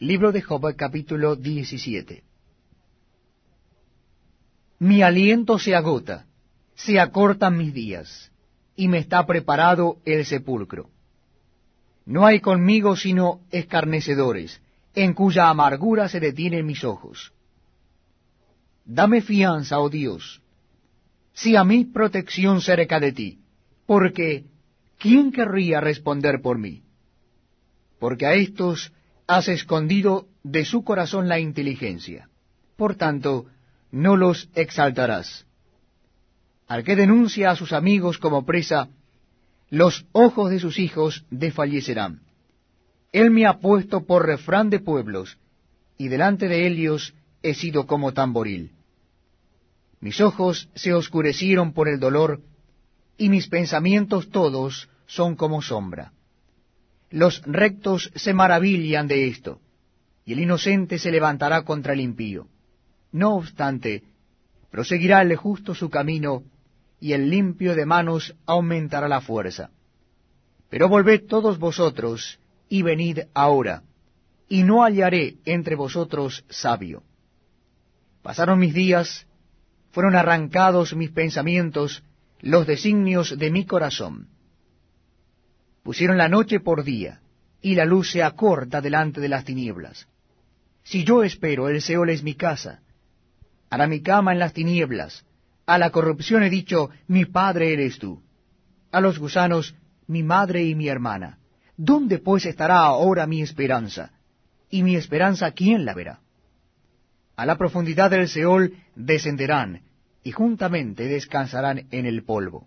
Libro de Job capítulo 17 Mi aliento se agota, se acortan mis días, y me está preparado el sepulcro. No hay conmigo sino escarnecedores, en cuya amargura se detienen mis ojos. Dame fianza, oh Dios, si a mí protección cerca de ti, porque ¿quién querría responder por mí? Porque a estos has escondido de su corazón la inteligencia. Por tanto, no los exaltarás. Al que denuncia a sus amigos como presa, los ojos de sus hijos desfallecerán. Él me ha puesto por refrán de pueblos, y delante de ellos he sido como tamboril. Mis ojos se oscurecieron por el dolor, y mis pensamientos todos son como sombra. Los rectos se maravillan de esto, y el inocente se levantará contra el impío. No obstante, proseguirá el justo su camino, y el limpio de manos aumentará la fuerza. Pero volved todos vosotros, y venid ahora, y no hallaré entre vosotros sabio. Pasaron mis días, fueron arrancados mis pensamientos, los designios de mi corazón. Pusieron la noche por día, y la luz se acorta delante de las tinieblas. Si yo espero, el Seol es mi casa, hará mi cama en las tinieblas, a la corrupción he dicho, mi padre eres tú. A los gusanos, mi madre y mi hermana. ¿Dónde pues estará ahora mi esperanza? ¿Y mi esperanza quién la verá? A la profundidad del Seol descenderán, y juntamente descansarán en el polvo.